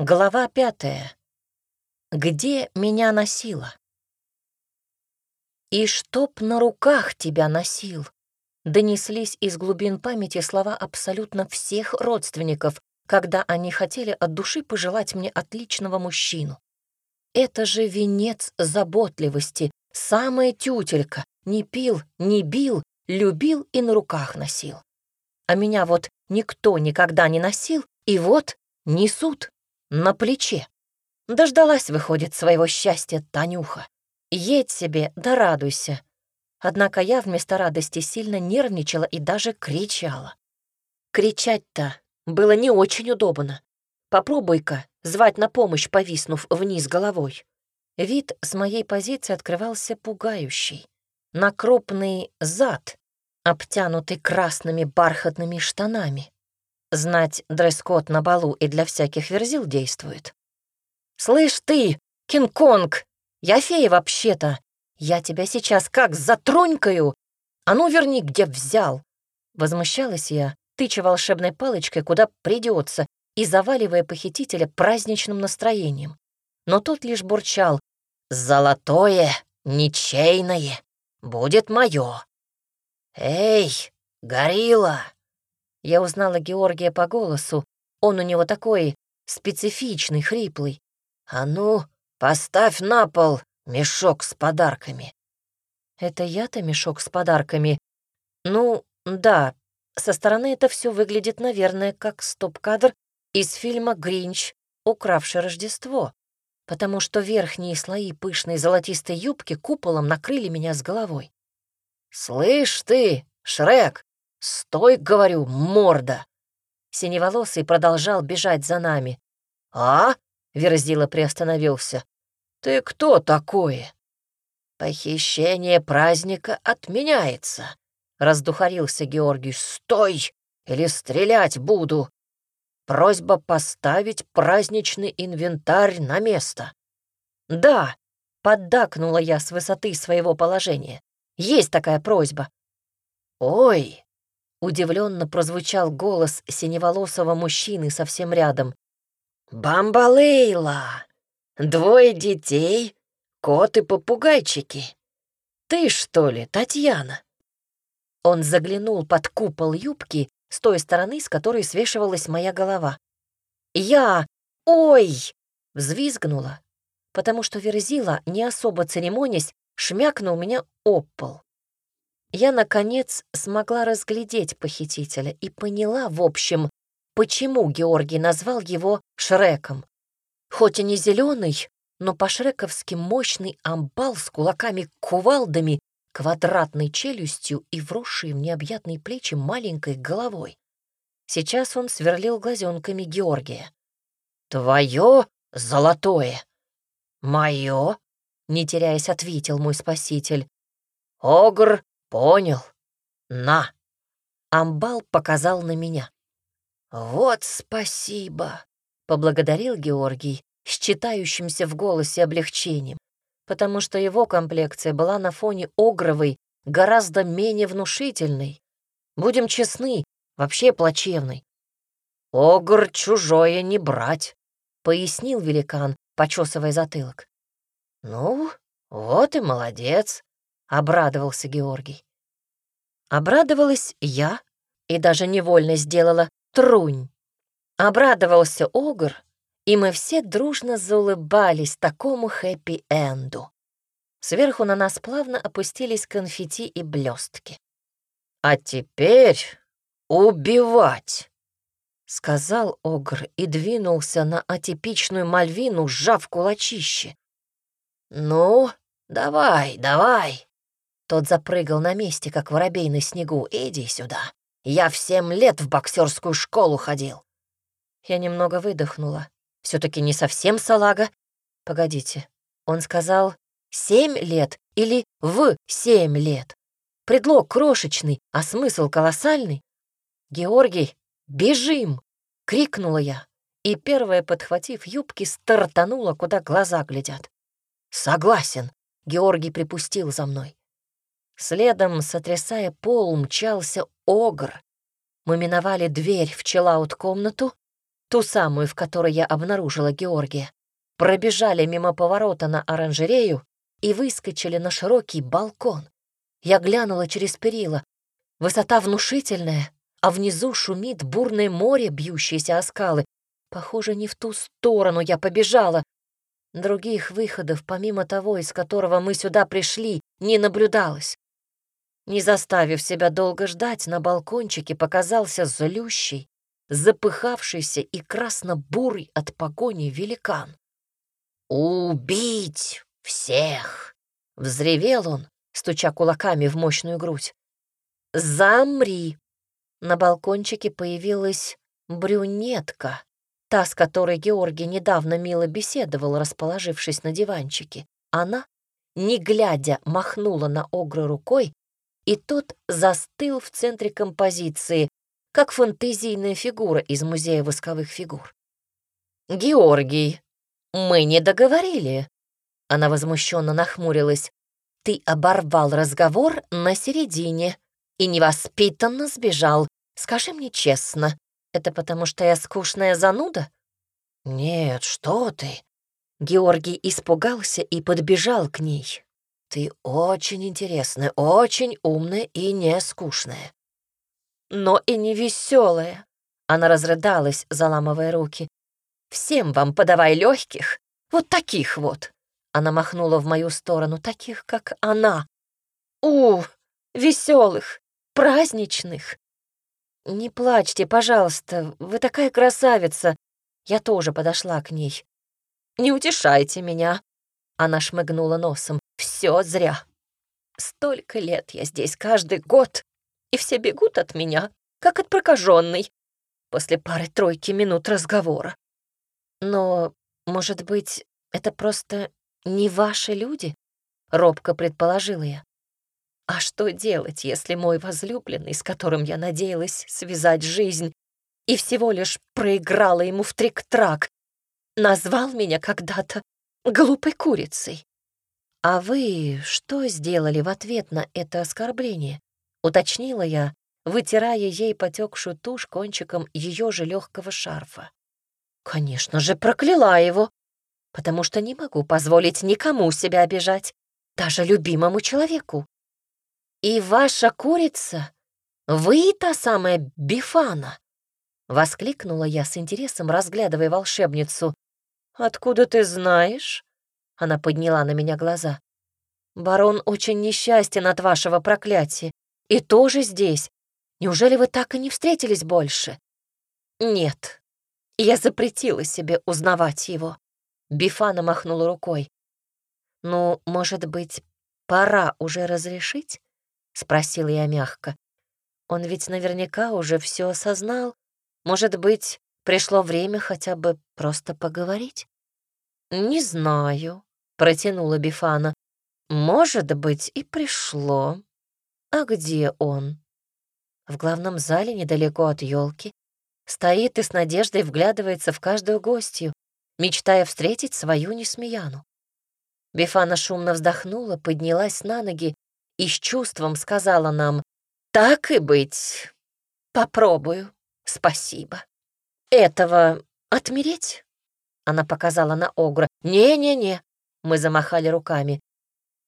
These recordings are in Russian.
Глава пятая. Где меня носило? «И чтоб на руках тебя носил!» Донеслись из глубин памяти слова абсолютно всех родственников, когда они хотели от души пожелать мне отличного мужчину. Это же венец заботливости, самая тютелька, не пил, не бил, любил и на руках носил. А меня вот никто никогда не носил, и вот несут на плече. Дождалась, выходит, своего счастья Танюха. Едь себе, да радуйся. Однако я вместо радости сильно нервничала и даже кричала. Кричать-то было не очень удобно. Попробуй-ка звать на помощь, повиснув вниз головой. Вид с моей позиции открывался пугающий. На крупный зад, обтянутый красными бархатными штанами. Знать, дресс-код на балу и для всяких верзил действует. «Слышь ты, Кинг-Конг, я фея вообще-то. Я тебя сейчас как затронькаю. А ну верни, где взял!» Возмущалась я, тыча волшебной палочкой, куда придется, и заваливая похитителя праздничным настроением. Но тот лишь бурчал «Золотое, ничейное, будет мое». «Эй, горилла!» Я узнала Георгия по голосу. Он у него такой специфичный, хриплый. «А ну, поставь на пол мешок с подарками». «Это я-то мешок с подарками?» «Ну, да, со стороны это все выглядит, наверное, как стоп-кадр из фильма «Гринч, укравший Рождество», потому что верхние слои пышной золотистой юбки куполом накрыли меня с головой. «Слышь ты, Шрек, «Стой, — говорю, морда!» Синеволосый продолжал бежать за нами. «А?» — Верзила приостановился. «Ты кто такое?» «Похищение праздника отменяется», — раздухарился Георгий. «Стой, или стрелять буду!» Просьба поставить праздничный инвентарь на место. «Да», — поддакнула я с высоты своего положения. «Есть такая просьба». «Ой, Удивленно прозвучал голос синеволосого мужчины совсем рядом. «Бамбалейла! Двое детей, кот и попугайчики. Ты, что ли, Татьяна?» Он заглянул под купол юбки с той стороны, с которой свешивалась моя голова. «Я! Ой!» — взвизгнула, потому что Верзила, не особо церемонясь, шмякнул меня об пол. Я, наконец, смогла разглядеть похитителя и поняла, в общем, почему Георгий назвал его Шреком. Хоть и не зеленый, но по-шрековски мощный амбал с кулаками-кувалдами, квадратной челюстью и вросшей в необъятные плечи маленькой головой. Сейчас он сверлил глазенками Георгия. «Твое золотое!» «Мое?» — не теряясь, ответил мой спаситель. «Огр «Понял. На!» Амбал показал на меня. «Вот спасибо!» — поблагодарил Георгий с читающимся в голосе облегчением, потому что его комплекция была на фоне Огровой гораздо менее внушительной. Будем честны, вообще плачевной. «Огр чужое не брать», — пояснил великан, почесывая затылок. «Ну, вот и молодец», — обрадовался Георгий. Обрадовалась я и даже невольно сделала трунь. Обрадовался Огр, и мы все дружно заулыбались такому хэппи-энду. Сверху на нас плавно опустились конфетти и блестки. «А теперь убивать!» — сказал Огр и двинулся на атипичную Мальвину, сжав кулачище. «Ну, давай, давай!» Тот запрыгал на месте, как воробей на снегу. «Иди сюда. Я в семь лет в боксерскую школу ходил». Я немного выдохнула. все таки не совсем салага. Погодите, он сказал «семь лет» или «в семь лет». Предлог крошечный, а смысл колоссальный. «Георгий, бежим!» — крикнула я. И первая, подхватив юбки, стартанула, куда глаза глядят. «Согласен», — Георгий припустил за мной. Следом, сотрясая пол, мчался огр. Мы миновали дверь в челаут-комнату, ту самую, в которой я обнаружила Георгия, пробежали мимо поворота на оранжерею и выскочили на широкий балкон. Я глянула через перила. Высота внушительная, а внизу шумит бурное море, бьющееся о скалы. Похоже, не в ту сторону я побежала. Других выходов, помимо того, из которого мы сюда пришли, не наблюдалось. Не заставив себя долго ждать, на балкончике показался злющий, запыхавшийся и красно-бурый от погони великан. «Убить всех!» — взревел он, стуча кулаками в мощную грудь. «Замри!» На балкончике появилась брюнетка, та, с которой Георгий недавно мило беседовал, расположившись на диванчике. Она, не глядя, махнула на Огра рукой, и тот застыл в центре композиции, как фантазийная фигура из музея восковых фигур. «Георгий, мы не договорили!» Она возмущенно нахмурилась. «Ты оборвал разговор на середине и невоспитанно сбежал. Скажи мне честно, это потому что я скучная зануда?» «Нет, что ты!» Георгий испугался и подбежал к ней. «Ты очень интересная, очень умная и не скучная». «Но и не веселая. Она разрыдалась, заламывая руки. «Всем вам подавай легких, вот таких вот!» Она махнула в мою сторону, таких, как она. «У, веселых, праздничных!» «Не плачьте, пожалуйста, вы такая красавица!» Я тоже подошла к ней. «Не утешайте меня!» Она шмыгнула носом. «Все зря. Столько лет я здесь каждый год, и все бегут от меня, как от прокаженной, после пары-тройки минут разговора. Но, может быть, это просто не ваши люди? Робко предположила я. А что делать, если мой возлюбленный, с которым я надеялась связать жизнь, и всего лишь проиграла ему в трик-трак, назвал меня когда-то глупой курицей? А вы что сделали в ответ на это оскорбление? Уточнила я, вытирая ей потекшую тушь кончиком ее же легкого шарфа. Конечно же, прокляла его, потому что не могу позволить никому себя обижать, даже любимому человеку. И ваша курица, вы та самая Бифана, воскликнула я с интересом, разглядывая волшебницу. Откуда ты знаешь? Она подняла на меня глаза. Барон очень несчастен от вашего проклятия. И тоже здесь. Неужели вы так и не встретились больше? Нет, я запретила себе узнавать его. Бифана махнула рукой. «Ну, может быть, пора уже разрешить?» — спросила я мягко. «Он ведь наверняка уже все осознал. Может быть, пришло время хотя бы просто поговорить?» «Не знаю», — протянула Бифана. «Может быть, и пришло. А где он?» «В главном зале, недалеко от елки. Стоит и с надеждой вглядывается в каждую гостью, мечтая встретить свою Несмеяну. Бифана шумно вздохнула, поднялась на ноги и с чувством сказала нам «Так и быть. Попробую. Спасибо. Этого отмереть?» Она показала на Огра. «Не-не-не». Мы замахали руками.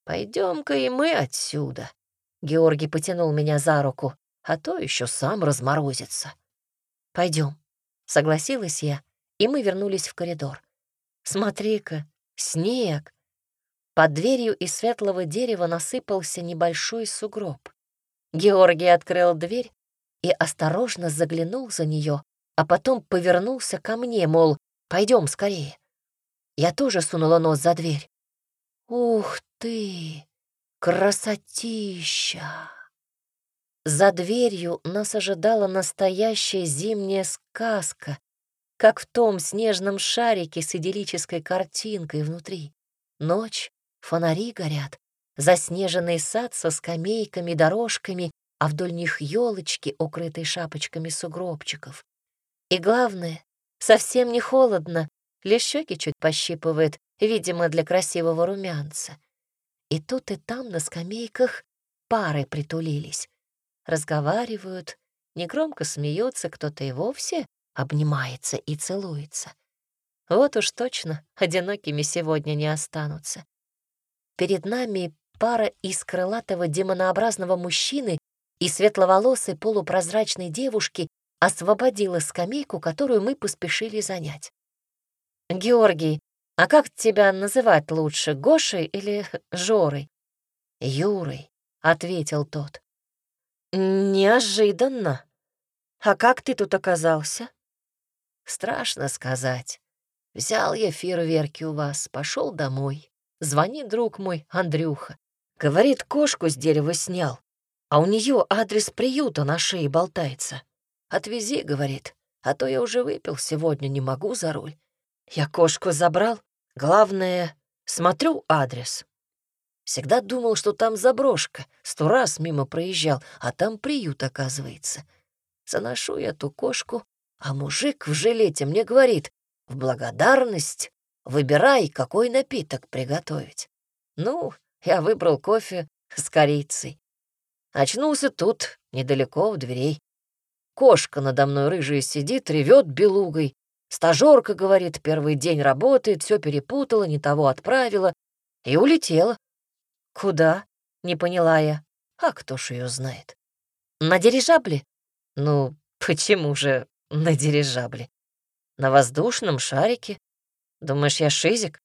«Пойдем-ка и мы отсюда». Георгий потянул меня за руку, а то еще сам разморозится. Пойдем, согласилась я, и мы вернулись в коридор. Смотри-ка, снег. Под дверью из светлого дерева насыпался небольшой сугроб. Георгий открыл дверь и осторожно заглянул за нее, а потом повернулся ко мне, мол, пойдем скорее. Я тоже сунула нос за дверь. Ух ты, красотища! За дверью нас ожидала настоящая зимняя сказка, как в том снежном шарике с идиллической картинкой внутри. Ночь, фонари горят, заснеженный сад со скамейками, дорожками, а вдоль них елочки, укрытые шапочками сугробчиков. И главное, совсем не холодно, лишь щеки чуть пощипывает, видимо, для красивого румянца. И тут и там на скамейках пары притулились разговаривают, негромко смеются, кто-то и вовсе обнимается и целуется. Вот уж точно одинокими сегодня не останутся. Перед нами пара из крылатого демонообразного мужчины и светловолосой полупрозрачной девушки освободила скамейку, которую мы поспешили занять. «Георгий, а как тебя называть лучше, Гошей или Жорой?» «Юрой», — ответил тот. «Неожиданно. А как ты тут оказался?» «Страшно сказать. Взял я фейерверки у вас, пошел домой. Звонит друг мой, Андрюха. Говорит, кошку с дерева снял, а у нее адрес приюта на шее болтается. Отвези, говорит, а то я уже выпил сегодня, не могу за руль. Я кошку забрал, главное, смотрю адрес. Всегда думал, что там заброшка, сто раз мимо проезжал, а там приют, оказывается. Заношу я ту кошку, а мужик в жилете мне говорит, в благодарность выбирай, какой напиток приготовить. Ну, я выбрал кофе с корицей. Очнулся тут, недалеко у дверей. Кошка надо мной рыжая сидит, ревет белугой. Стажерка, говорит, первый день работает, все перепутала, не того отправила и улетела. «Куда?» — не поняла я. «А кто ж ее знает?» «На дирижабле?» «Ну, почему же на дирижабле? На воздушном шарике? Думаешь, я шизик?»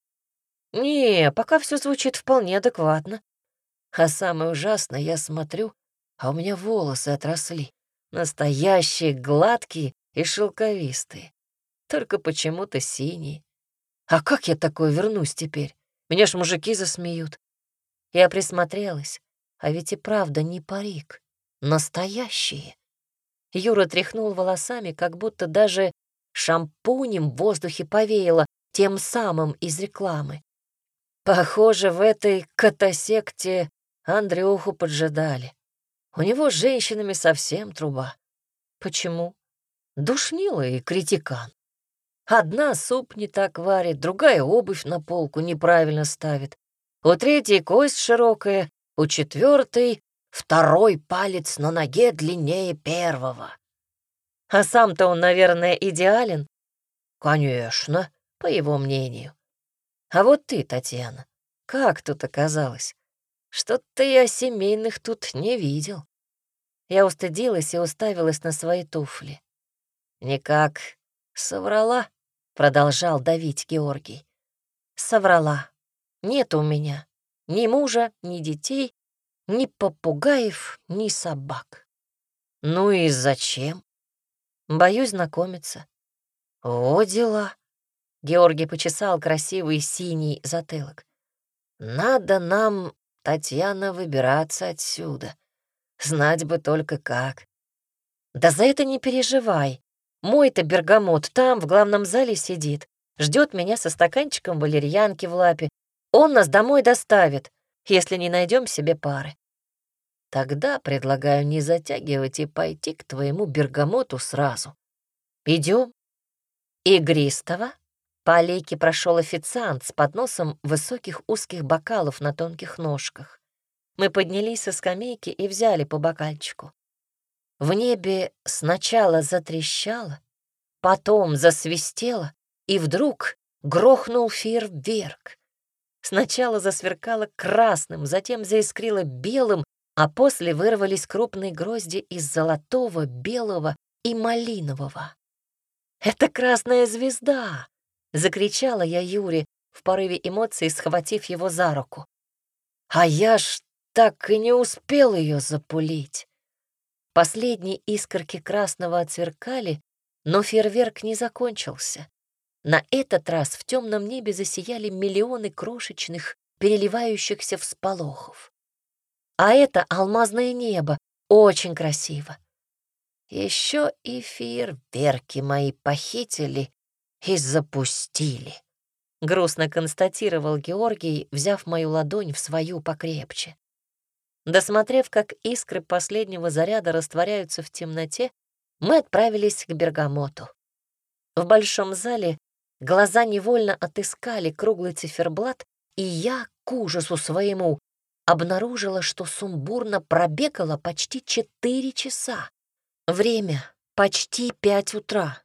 «Не, пока все звучит вполне адекватно. А самое ужасное, я смотрю, а у меня волосы отросли. Настоящие, гладкие и шелковистые. Только почему-то синие. А как я такой вернусь теперь? Меня ж мужики засмеют. Я присмотрелась, а ведь и правда не парик. Настоящие. Юра тряхнул волосами, как будто даже шампунем в воздухе повеяло, тем самым из рекламы. Похоже, в этой катасекте Андрюху поджидали. У него с женщинами совсем труба. Почему? Душнила и критикан. Одна суп не так варит, другая обувь на полку неправильно ставит, у третьей кость широкая, у четвертой второй палец на ноге длиннее первого. А сам-то он, наверное, идеален? Конечно, по его мнению. А вот ты, Татьяна, как тут оказалось? Что-то я семейных тут не видел. Я устыдилась и уставилась на свои туфли. «Никак соврала», — продолжал давить Георгий. «Соврала. Нет у меня ни мужа, ни детей, ни попугаев, ни собак. Ну и зачем? Боюсь знакомиться. О, дела. Георгий почесал красивый синий затылок. Надо нам, Татьяна, выбираться отсюда. Знать бы только как. Да за это не переживай. Мой-то бергамот там, в главном зале сидит. Ждет меня со стаканчиком валерьянки в лапе он нас домой доставит, если не найдем себе пары. Тогда предлагаю не затягивать и пойти к твоему бергамоту сразу. Идем. Игристого по аллейке прошел официант с подносом высоких узких бокалов на тонких ножках. Мы поднялись со скамейки и взяли по бокальчику. В небе сначала затрещало, потом засвистело, и вдруг грохнул фейерверк. Сначала засверкало красным, затем заискрило белым, а после вырвались крупные грозди из золотого, белого и малинового. «Это красная звезда!» — закричала я Юре, в порыве эмоций схватив его за руку. «А я ж так и не успел ее запулить!» Последние искорки красного отсверкали, но фейерверк не закончился. На этот раз в темном небе засияли миллионы крошечных, переливающихся всполохов. А это алмазное небо, очень красиво. Еще и фейерверки мои похитили и запустили. Грустно констатировал Георгий, взяв мою ладонь в свою покрепче. Досмотрев, как искры последнего заряда растворяются в темноте, мы отправились к Бергамоту. В большом зале Глаза невольно отыскали круглый циферблат, и я, к ужасу своему, обнаружила, что сумбурно пробегало почти четыре часа. Время — почти пять утра.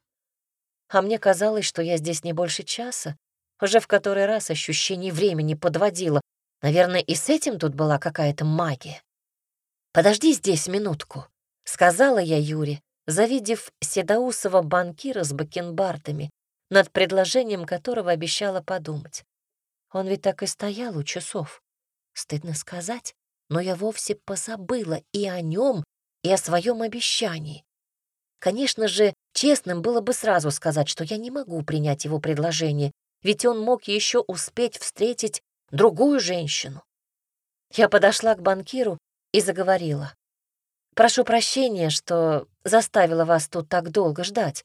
А мне казалось, что я здесь не больше часа. Уже в который раз ощущение времени подводило. Наверное, и с этим тут была какая-то магия. «Подожди здесь минутку», — сказала я Юре, завидев седоусого банкира с бакенбардами, над предложением которого обещала подумать. Он ведь так и стоял у часов. Стыдно сказать, но я вовсе позабыла и о нем, и о своем обещании. Конечно же, честным было бы сразу сказать, что я не могу принять его предложение, ведь он мог еще успеть встретить другую женщину. Я подошла к банкиру и заговорила. «Прошу прощения, что заставила вас тут так долго ждать».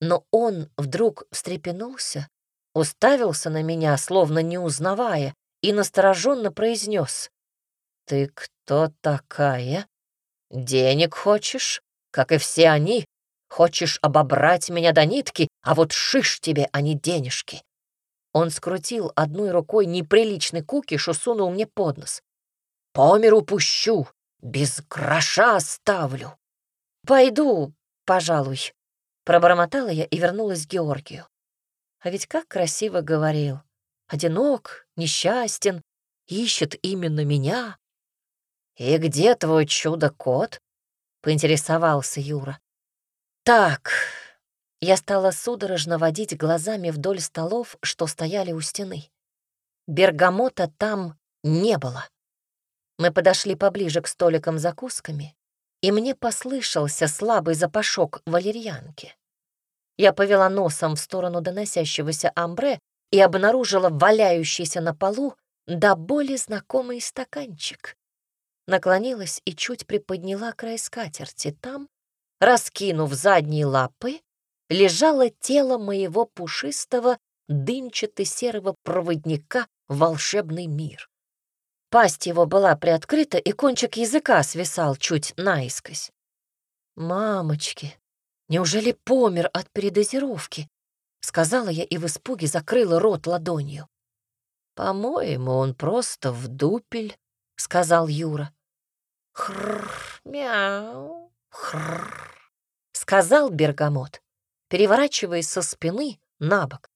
Но он вдруг встрепенулся, уставился на меня, словно не узнавая, и настороженно произнес. «Ты кто такая? Денег хочешь, как и все они? Хочешь обобрать меня до нитки, а вот шиш тебе, а не денежки. Он скрутил одной рукой неприличный кукиш и сунул мне под нос. «По миру пущу, без гроша оставлю». «Пойду, пожалуй», — пробормотала я и вернулась к Георгию. А ведь как красиво говорил. Одинок, несчастен, ищет именно меня. «И где твой чудо-кот?» — поинтересовался Юра. «Так, я стала судорожно водить глазами вдоль столов, что стояли у стены. Бергамота там не было. Мы подошли поближе к столикам закусками, и мне послышался слабый запашок валерьянки. Я повела носом в сторону доносящегося амбре и обнаружила валяющийся на полу до боли знакомый стаканчик. Наклонилась и чуть приподняла край скатерти. Там, раскинув задние лапы, лежало тело моего пушистого, дымчато-серого проводника в волшебный мир. Пасть его была приоткрыта, и кончик языка свисал чуть наискось. «Мамочки, неужели помер от передозировки?» — сказала я и в испуге закрыла рот ладонью. «По-моему, он просто в дупель», — сказал Юра. «Хрррр, мяу, хрррр», — сказал Бергамот переворачиваясь со спины на бок.